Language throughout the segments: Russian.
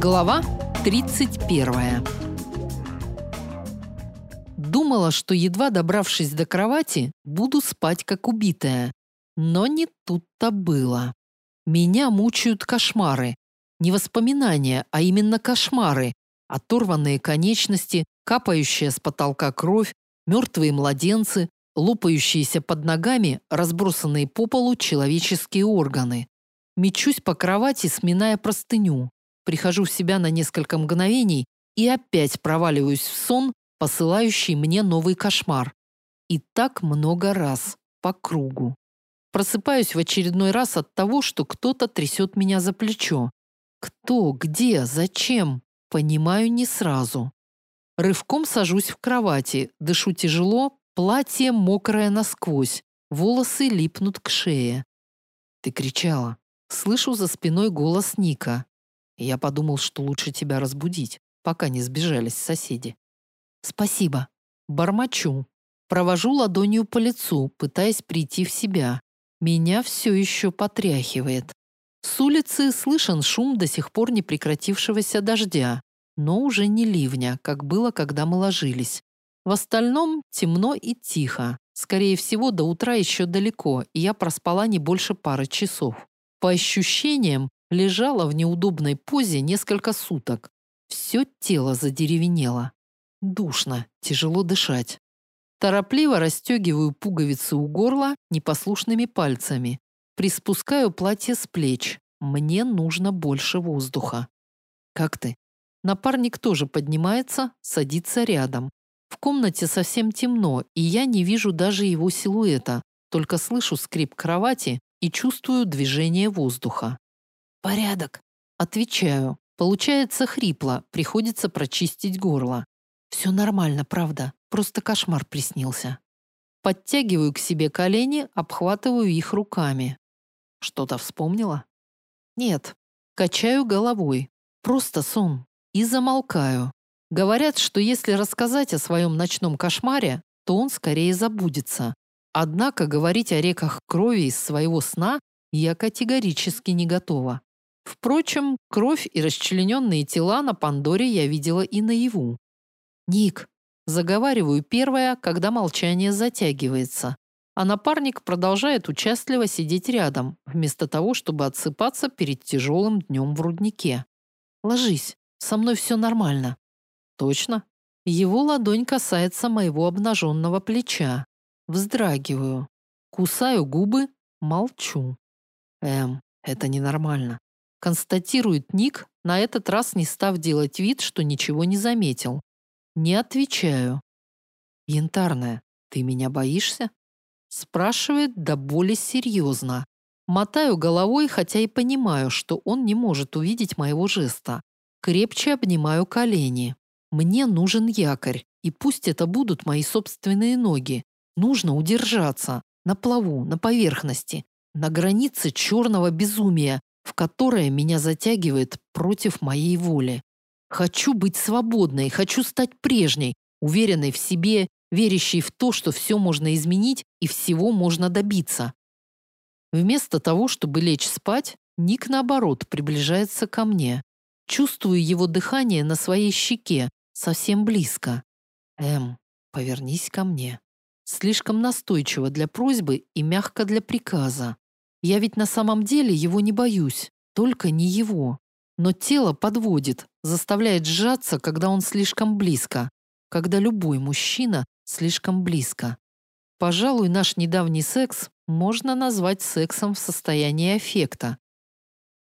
Глава 31. Думала, что едва добравшись до кровати, буду спать как убитая. Но не тут-то было. Меня мучают кошмары. Не воспоминания, а именно кошмары. Оторванные конечности, капающая с потолка кровь, мертвые младенцы, лопающиеся под ногами, разбросанные по полу человеческие органы. Мечусь по кровати, сминая простыню. Прихожу в себя на несколько мгновений и опять проваливаюсь в сон, посылающий мне новый кошмар. И так много раз, по кругу. Просыпаюсь в очередной раз от того, что кто-то трясет меня за плечо. Кто, где, зачем? Понимаю не сразу. Рывком сажусь в кровати, дышу тяжело, Платье мокрое насквозь, волосы липнут к шее. Ты кричала. Слышу за спиной голос Ника. Я подумал, что лучше тебя разбудить, пока не сбежались соседи. Спасибо. Бормочу. Провожу ладонью по лицу, пытаясь прийти в себя. Меня все еще потряхивает. С улицы слышен шум до сих пор не прекратившегося дождя, но уже не ливня, как было, когда мы ложились. В остальном темно и тихо. Скорее всего, до утра еще далеко, и я проспала не больше пары часов. По ощущениям, лежала в неудобной позе несколько суток. Все тело задеревенело. Душно, тяжело дышать. Торопливо расстегиваю пуговицы у горла непослушными пальцами. Приспускаю платье с плеч. Мне нужно больше воздуха. «Как ты?» Напарник тоже поднимается, садится рядом. В комнате совсем темно, и я не вижу даже его силуэта, только слышу скрип кровати и чувствую движение воздуха. «Порядок», — отвечаю. Получается хрипло, приходится прочистить горло. Все нормально, правда, просто кошмар приснился. Подтягиваю к себе колени, обхватываю их руками. Что-то вспомнила? Нет. Качаю головой. Просто сон. И замолкаю. Говорят, что если рассказать о своем ночном кошмаре, то он скорее забудется. Однако говорить о реках крови из своего сна я категорически не готова. Впрочем, кровь и расчлененные тела на Пандоре я видела и наяву. «Ник», заговариваю первая, когда молчание затягивается, а напарник продолжает участливо сидеть рядом, вместо того, чтобы отсыпаться перед тяжелым днем в руднике. «Ложись, со мной все нормально». Точно? Его ладонь касается моего обнаженного плеча. Вздрагиваю. Кусаю губы, молчу. Эм, это ненормально. Констатирует Ник, на этот раз не став делать вид, что ничего не заметил. Не отвечаю. Янтарная, ты меня боишься? Спрашивает до боли серьезно. Мотаю головой, хотя и понимаю, что он не может увидеть моего жеста. Крепче обнимаю колени. Мне нужен якорь, и пусть это будут мои собственные ноги. Нужно удержаться, на плаву, на поверхности, на границе черного безумия, в которое меня затягивает против моей воли. Хочу быть свободной, хочу стать прежней, уверенной в себе, верящей в то, что все можно изменить и всего можно добиться. Вместо того, чтобы лечь спать, Ник, наоборот, приближается ко мне. Чувствую его дыхание на своей щеке, совсем близко. Эм, повернись ко мне. Слишком настойчиво для просьбы и мягко для приказа. Я ведь на самом деле его не боюсь, только не его. Но тело подводит, заставляет сжаться, когда он слишком близко, когда любой мужчина слишком близко. Пожалуй, наш недавний секс можно назвать сексом в состоянии аффекта.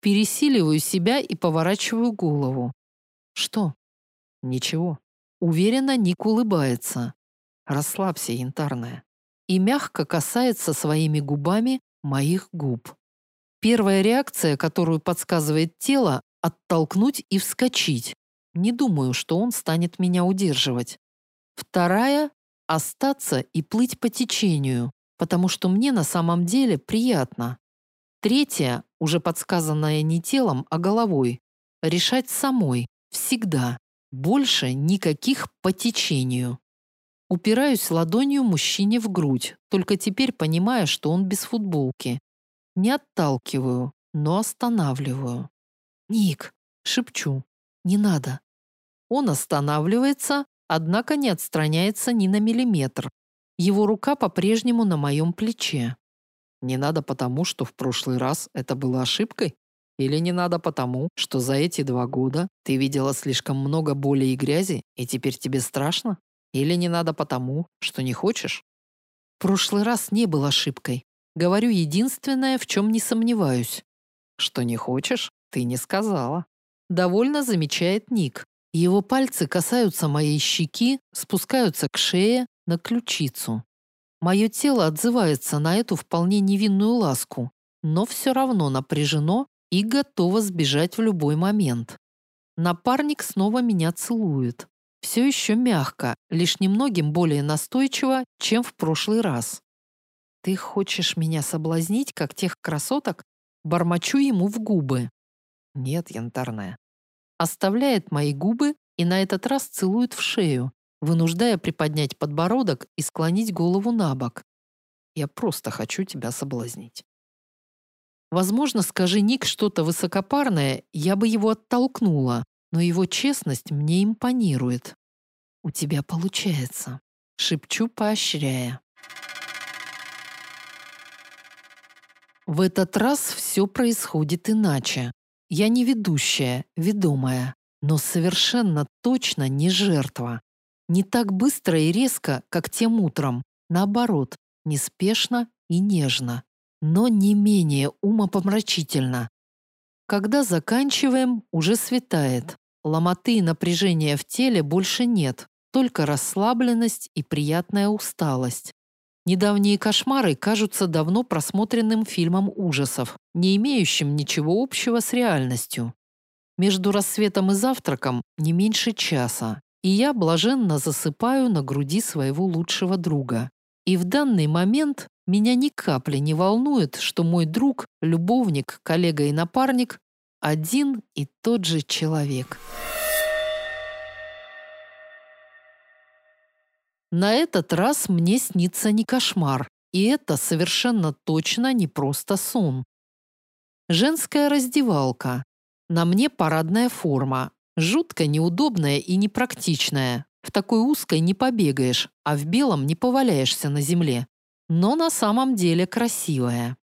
Пересиливаю себя и поворачиваю голову. Что? Ничего. Уверенно Ник улыбается. Расслабься, янтарная. И мягко касается своими губами моих губ. Первая реакция, которую подсказывает тело, оттолкнуть и вскочить. Не думаю, что он станет меня удерживать. Вторая – остаться и плыть по течению, потому что мне на самом деле приятно. Третья, уже подсказанная не телом, а головой, решать самой, всегда. Больше никаких по течению. Упираюсь ладонью мужчине в грудь, только теперь понимая, что он без футболки. Не отталкиваю, но останавливаю. «Ник!» – шепчу. Не надо. Он останавливается, однако не отстраняется ни на миллиметр. Его рука по-прежнему на моем плече. Не надо потому, что в прошлый раз это было ошибкой? Или не надо потому, что за эти два года ты видела слишком много боли и грязи, и теперь тебе страшно? Или не надо потому, что не хочешь? Прошлый раз не был ошибкой. Говорю единственное, в чем не сомневаюсь. Что не хочешь, ты не сказала. Довольно замечает Ник. Его пальцы касаются моей щеки, спускаются к шее, на ключицу. Мое тело отзывается на эту вполне невинную ласку, но все равно напряжено и готово сбежать в любой момент. Напарник снова меня целует. Все еще мягко, лишь немногим более настойчиво, чем в прошлый раз. «Ты хочешь меня соблазнить, как тех красоток?» Бормочу ему в губы. «Нет, янтарная». Оставляет мои губы и на этот раз целует в шею, вынуждая приподнять подбородок и склонить голову на бок. «Я просто хочу тебя соблазнить». Возможно, скажи Ник что-то высокопарное, я бы его оттолкнула, но его честность мне импонирует. «У тебя получается», — шепчу, поощряя. В этот раз все происходит иначе. Я не ведущая, ведомая, но совершенно точно не жертва. Не так быстро и резко, как тем утром. Наоборот, неспешно и нежно, но не менее умопомрачительно. Когда заканчиваем, уже светает. Ломоты и напряжения в теле больше нет, только расслабленность и приятная усталость. Недавние кошмары кажутся давно просмотренным фильмом ужасов, не имеющим ничего общего с реальностью. Между рассветом и завтраком не меньше часа, и я блаженно засыпаю на груди своего лучшего друга. И в данный момент меня ни капли не волнует, что мой друг, любовник, коллега и напарник один и тот же человек. На этот раз мне снится не кошмар, и это совершенно точно не просто сон. Женская раздевалка. На мне парадная форма, жутко неудобная и непрактичная. В такой узкой не побегаешь, а в белом не поваляешься на земле. Но на самом деле красивая.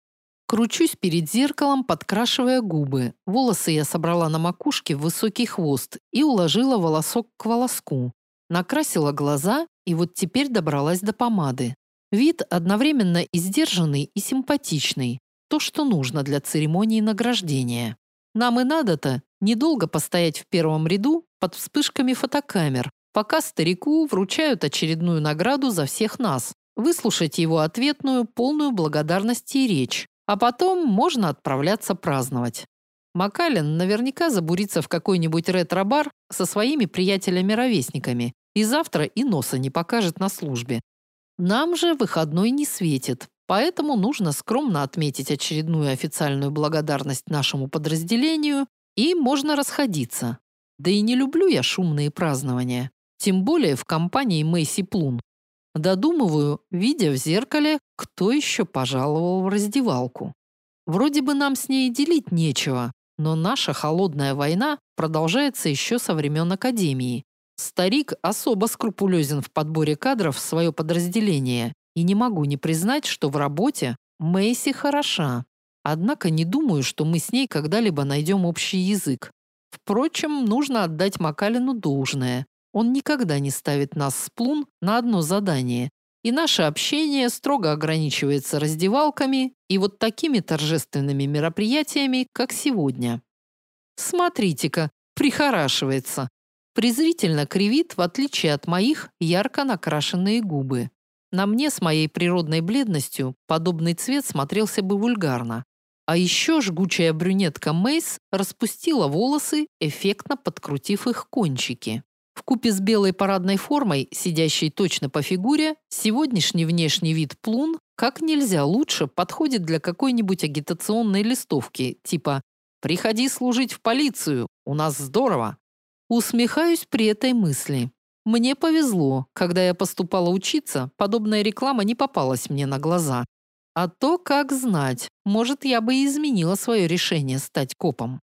Кручусь перед зеркалом, подкрашивая губы. Волосы я собрала на макушке в высокий хвост и уложила волосок к волоску. Накрасила глаза и вот теперь добралась до помады. Вид одновременно и сдержанный, и симпатичный. То, что нужно для церемонии награждения. Нам и надо-то недолго постоять в первом ряду под вспышками фотокамер, пока старику вручают очередную награду за всех нас, выслушать его ответную, полную благодарности речь, а потом можно отправляться праздновать. Макалин наверняка забурится в какой-нибудь ретро-бар со своими приятелями-ровесниками и завтра и носа не покажет на службе. Нам же выходной не светит, поэтому нужно скромно отметить очередную официальную благодарность нашему подразделению и можно расходиться. Да и не люблю я шумные празднования, тем более в компании Мэйси Плун. Додумываю, видя в зеркале, кто еще пожаловал в раздевалку. Вроде бы нам с ней делить нечего, но наша холодная война продолжается еще со времен Академии, Старик особо скрупулезен в подборе кадров в свое подразделение, и не могу не признать, что в работе Мэйси хороша. Однако не думаю, что мы с ней когда-либо найдем общий язык. Впрочем, нужно отдать Макалину должное. Он никогда не ставит нас с Плун на одно задание, и наше общение строго ограничивается раздевалками и вот такими торжественными мероприятиями, как сегодня. Смотрите-ка, прихорашивается, презрительно кривит, в отличие от моих, ярко накрашенные губы. На мне с моей природной бледностью подобный цвет смотрелся бы вульгарно. А еще жгучая брюнетка Мейс распустила волосы, эффектно подкрутив их кончики. В купе с белой парадной формой, сидящей точно по фигуре, сегодняшний внешний вид плун как нельзя лучше подходит для какой-нибудь агитационной листовки, типа «Приходи служить в полицию, у нас здорово». Усмехаюсь при этой мысли. Мне повезло, когда я поступала учиться, подобная реклама не попалась мне на глаза. А то, как знать, может, я бы и изменила свое решение стать копом.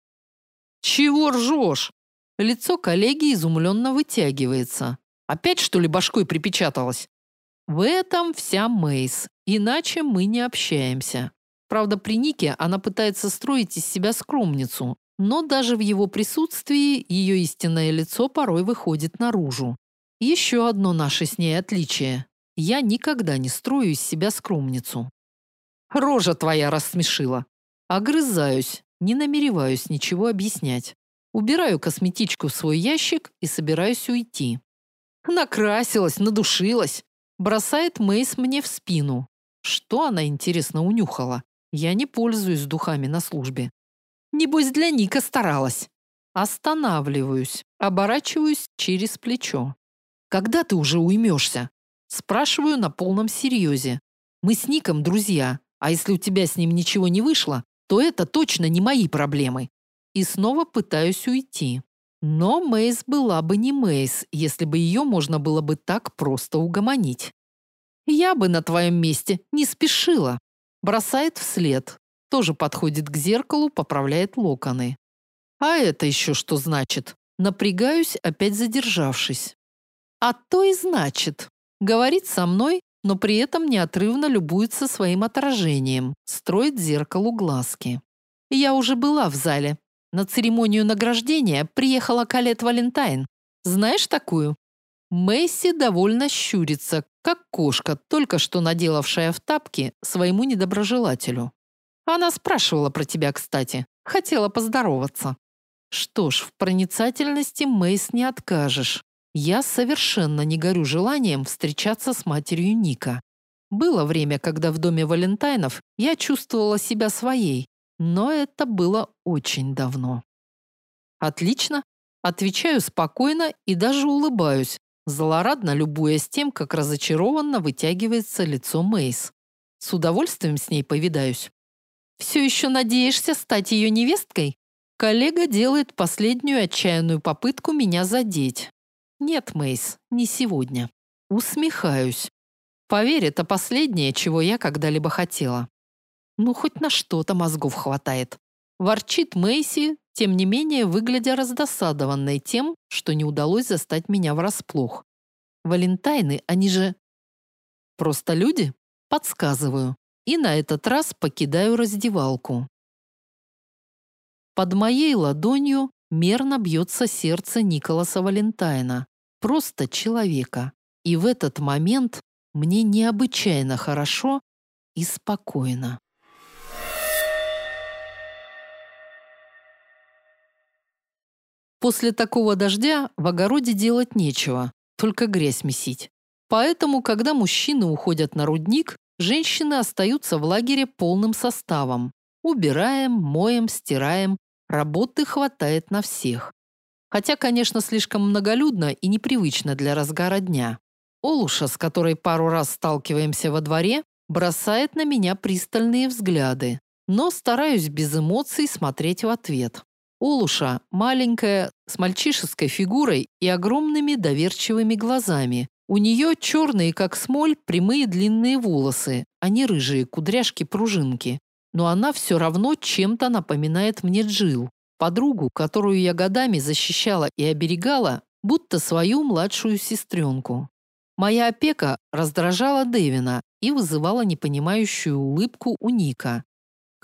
«Чего ржешь?» Лицо коллеги изумленно вытягивается. Опять, что ли, башкой припечаталось? В этом вся Мейс, иначе мы не общаемся. Правда, при Нике она пытается строить из себя скромницу, но даже в его присутствии ее истинное лицо порой выходит наружу. Еще одно наше с ней отличие. Я никогда не строю из себя скромницу. Рожа твоя рассмешила. Огрызаюсь, не намереваюсь ничего объяснять. Убираю косметичку в свой ящик и собираюсь уйти. Накрасилась, надушилась. Бросает Мейс мне в спину. Что она, интересно, унюхала? Я не пользуюсь духами на службе. Небось, для Ника старалась. Останавливаюсь, оборачиваюсь через плечо. Когда ты уже уймешься? Спрашиваю на полном серьезе. Мы с Ником друзья, а если у тебя с ним ничего не вышло, то это точно не мои проблемы и снова пытаюсь уйти. Но Мейс была бы не Мейс, если бы ее можно было бы так просто угомонить. Я бы на твоем месте не спешила. Бросает вслед. Тоже подходит к зеркалу, поправляет локоны. А это еще что значит? Напрягаюсь, опять задержавшись. А то и значит. Говорит со мной, но при этом неотрывно любуется своим отражением, строит зеркалу глазки. Я уже была в зале, на церемонию награждения приехала Калет Валентайн. Знаешь такую? Месси довольно щурится, как кошка, только что наделавшая в тапки своему недоброжелателю. Она спрашивала про тебя, кстати. Хотела поздороваться. Что ж, в проницательности Мейс не откажешь. Я совершенно не горю желанием встречаться с матерью Ника. Было время, когда в доме Валентайнов я чувствовала себя своей, но это было очень давно. Отлично. Отвечаю спокойно и даже улыбаюсь, злорадно любуясь тем, как разочарованно вытягивается лицо Мейс. С удовольствием с ней повидаюсь. Все еще надеешься стать ее невесткой? Коллега делает последнюю отчаянную попытку меня задеть. Нет, Мейс, не сегодня. Усмехаюсь. Поверь, это последнее, чего я когда-либо хотела. Ну, хоть на что-то мозгов хватает. Ворчит Мэйси, тем не менее, выглядя раздосадованной тем, что не удалось застать меня врасплох. Валентайны, они же... Просто люди? Подсказываю. И на этот раз покидаю раздевалку. Под моей ладонью мерно бьется сердце Николаса Валентайна. Просто человека. И в этот момент мне необычайно хорошо и спокойно. После такого дождя в огороде делать нечего, только грязь месить. Поэтому, когда мужчины уходят на рудник, женщины остаются в лагере полным составом. Убираем, моем, стираем. Работы хватает на всех. Хотя, конечно, слишком многолюдно и непривычно для разгара дня. Олуша, с которой пару раз сталкиваемся во дворе, бросает на меня пристальные взгляды, но стараюсь без эмоций смотреть в ответ. Олуша маленькая, с мальчишеской фигурой и огромными доверчивыми глазами. У нее черные, как смоль, прямые длинные волосы, а не рыжие кудряшки-пружинки. Но она все равно чем-то напоминает мне Джил, подругу, которую я годами защищала и оберегала, будто свою младшую сестренку. Моя опека раздражала Дэвина и вызывала непонимающую улыбку у Ника.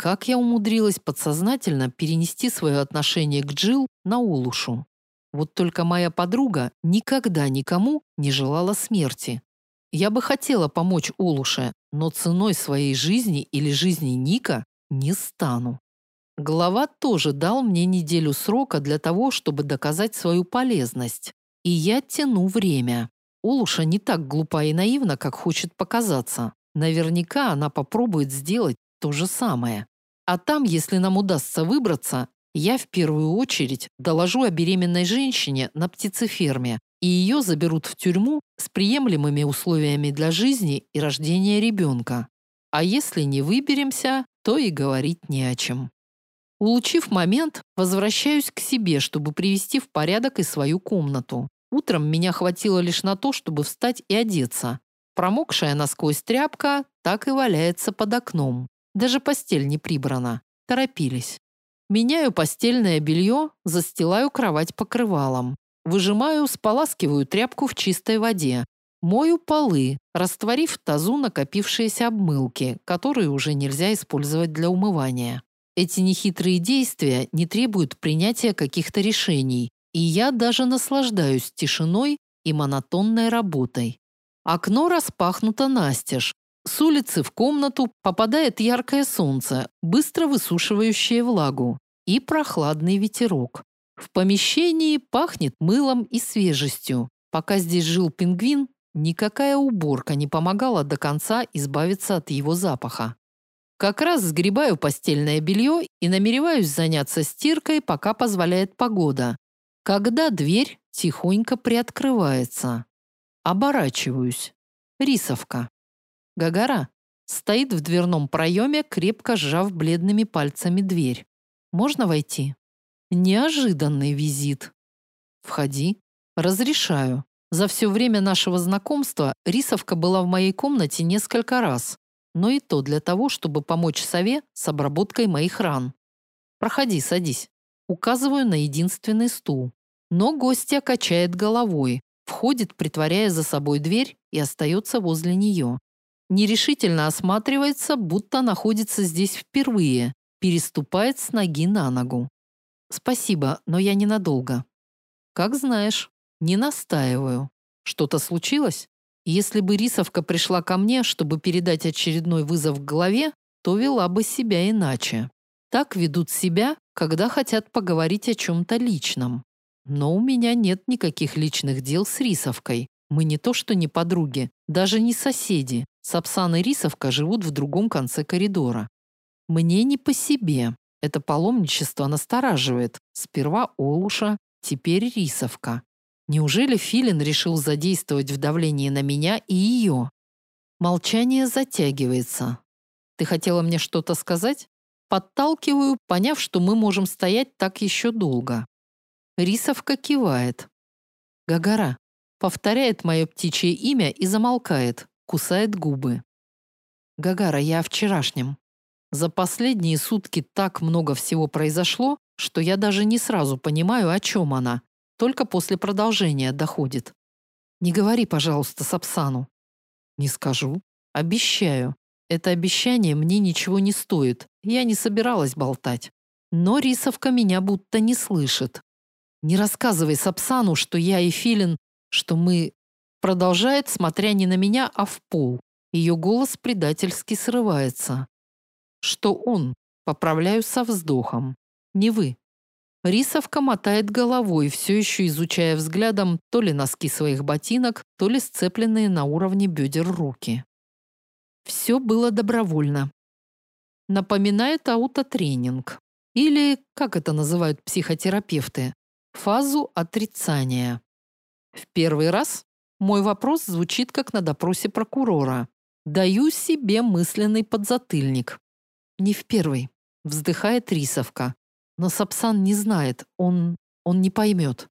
Как я умудрилась подсознательно перенести свое отношение к Джил на Улушу? Вот только моя подруга никогда никому не желала смерти. Я бы хотела помочь Улуше, но ценой своей жизни или жизни Ника не стану. Глава тоже дал мне неделю срока для того, чтобы доказать свою полезность. И я тяну время. Улуша не так глупа и наивна, как хочет показаться. Наверняка она попробует сделать то же самое. А там, если нам удастся выбраться, я в первую очередь доложу о беременной женщине на птицеферме, и ее заберут в тюрьму с приемлемыми условиями для жизни и рождения ребенка. А если не выберемся, то и говорить не о чем. Улучив момент, возвращаюсь к себе, чтобы привести в порядок и свою комнату. Утром меня хватило лишь на то, чтобы встать и одеться. Промокшая насквозь тряпка так и валяется под окном. Даже постель не прибрана. Торопились. Меняю постельное белье, застилаю кровать покрывалом. Выжимаю, споласкиваю тряпку в чистой воде. Мою полы, растворив в тазу накопившиеся обмылки, которые уже нельзя использовать для умывания. Эти нехитрые действия не требуют принятия каких-то решений, и я даже наслаждаюсь тишиной и монотонной работой. Окно распахнуто настежь. С улицы в комнату попадает яркое солнце, быстро высушивающее влагу, и прохладный ветерок. В помещении пахнет мылом и свежестью. Пока здесь жил пингвин, никакая уборка не помогала до конца избавиться от его запаха. Как раз сгребаю постельное белье и намереваюсь заняться стиркой, пока позволяет погода. Когда дверь тихонько приоткрывается. Оборачиваюсь. Рисовка. Гагара стоит в дверном проеме, крепко сжав бледными пальцами дверь. Можно войти? Неожиданный визит. Входи. Разрешаю. За все время нашего знакомства Рисовка была в моей комнате несколько раз, но и то для того, чтобы помочь сове с обработкой моих ран. Проходи, садись. Указываю на единственный стул. Но гостья качает головой, входит, притворяя за собой дверь и остается возле нее. Нерешительно осматривается, будто находится здесь впервые, переступает с ноги на ногу. «Спасибо, но я ненадолго». «Как знаешь, не настаиваю. Что-то случилось? Если бы Рисовка пришла ко мне, чтобы передать очередной вызов к голове, то вела бы себя иначе. Так ведут себя, когда хотят поговорить о чем-то личном. Но у меня нет никаких личных дел с Рисовкой. Мы не то что не подруги, даже не соседи. Сапсан и Рисовка живут в другом конце коридора. Мне не по себе. Это паломничество настораживает. Сперва Олуша, теперь Рисовка. Неужели Филин решил задействовать в давлении на меня и ее? Молчание затягивается. Ты хотела мне что-то сказать? Подталкиваю, поняв, что мы можем стоять так еще долго. Рисовка кивает. Гагара повторяет мое птичье имя и замолкает, кусает губы. Гагара, я о вчерашнем. За последние сутки так много всего произошло, что я даже не сразу понимаю, о чем она. Только после продолжения доходит. Не говори, пожалуйста, Сапсану. Не скажу. Обещаю. Это обещание мне ничего не стоит. Я не собиралась болтать. Но Рисовка меня будто не слышит. Не рассказывай Сапсану, что я и Филин, что мы... Продолжает, смотря не на меня, а в пол. Ее голос предательски срывается. Что он? Поправляю со вздохом. Не вы. Рисовка мотает головой, все еще изучая взглядом то ли носки своих ботинок, то ли сцепленные на уровне бедер руки. Все было добровольно. Напоминает аутотренинг. Или, как это называют психотерапевты, фазу отрицания. В первый раз мой вопрос звучит как на допросе прокурора. Даю себе мысленный подзатыльник. Не в первый. Вздыхает Рисовка. Но Сапсан не знает, он, он не поймет.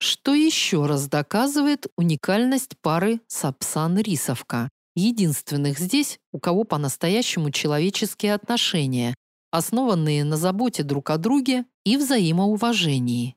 Что еще раз доказывает уникальность пары Сапсан-Рисовка. Единственных здесь, у кого по-настоящему человеческие отношения, основанные на заботе друг о друге и взаимоуважении.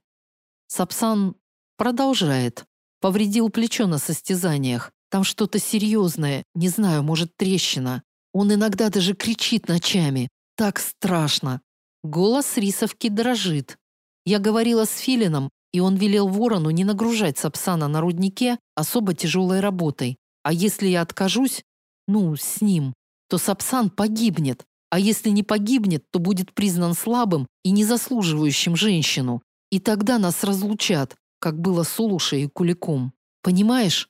Сапсан продолжает. Повредил плечо на состязаниях. Там что-то серьезное, не знаю, может, трещина. Он иногда даже кричит ночами. Так страшно. Голос рисовки дрожит. Я говорила с Филином, и он велел ворону не нагружать Сапсана на руднике особо тяжелой работой. А если я откажусь, ну, с ним, то Сапсан погибнет. А если не погибнет, то будет признан слабым и незаслуживающим женщину. И тогда нас разлучат, как было с Улушей и Куликом. Понимаешь?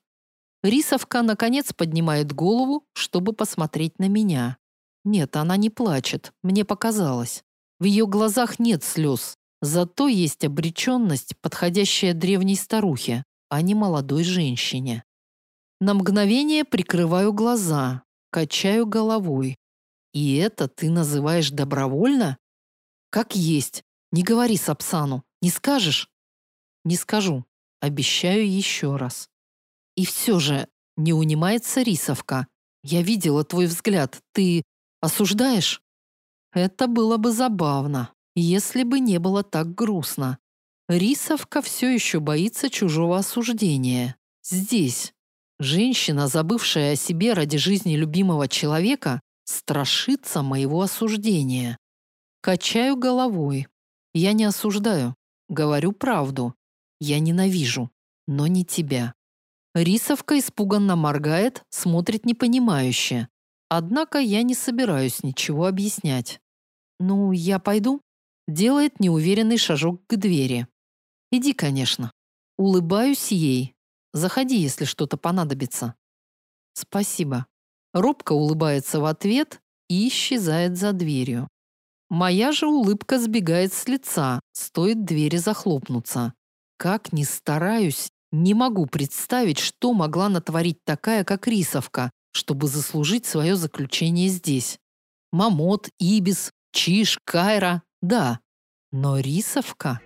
Рисовка, наконец, поднимает голову, чтобы посмотреть на меня. Нет, она не плачет, мне показалось. В ее глазах нет слез, зато есть обреченность, подходящая древней старухе, а не молодой женщине. На мгновение прикрываю глаза, качаю головой. И это ты называешь добровольно? Как есть. Не говори Сапсану. Не скажешь? Не скажу. Обещаю еще раз. И все же не унимается рисовка. Я видела твой взгляд. Ты осуждаешь? Это было бы забавно. Если бы не было так грустно. Рисовка все еще боится чужого осуждения. Здесь. Женщина, забывшая о себе ради жизни любимого человека, страшится моего осуждения. Качаю головой. Я не осуждаю. Говорю правду. Я ненавижу. Но не тебя. Рисовка испуганно моргает, смотрит непонимающе. Однако я не собираюсь ничего объяснять. «Ну, я пойду?» Делает неуверенный шажок к двери. «Иди, конечно». Улыбаюсь ей. Заходи, если что-то понадобится. «Спасибо». Робко улыбается в ответ и исчезает за дверью. Моя же улыбка сбегает с лица, стоит двери захлопнуться. Как ни стараюсь, не могу представить, что могла натворить такая, как Рисовка, чтобы заслужить свое заключение здесь. Мамот, Ибис, Чиш, Кайра – да. Но Рисовка...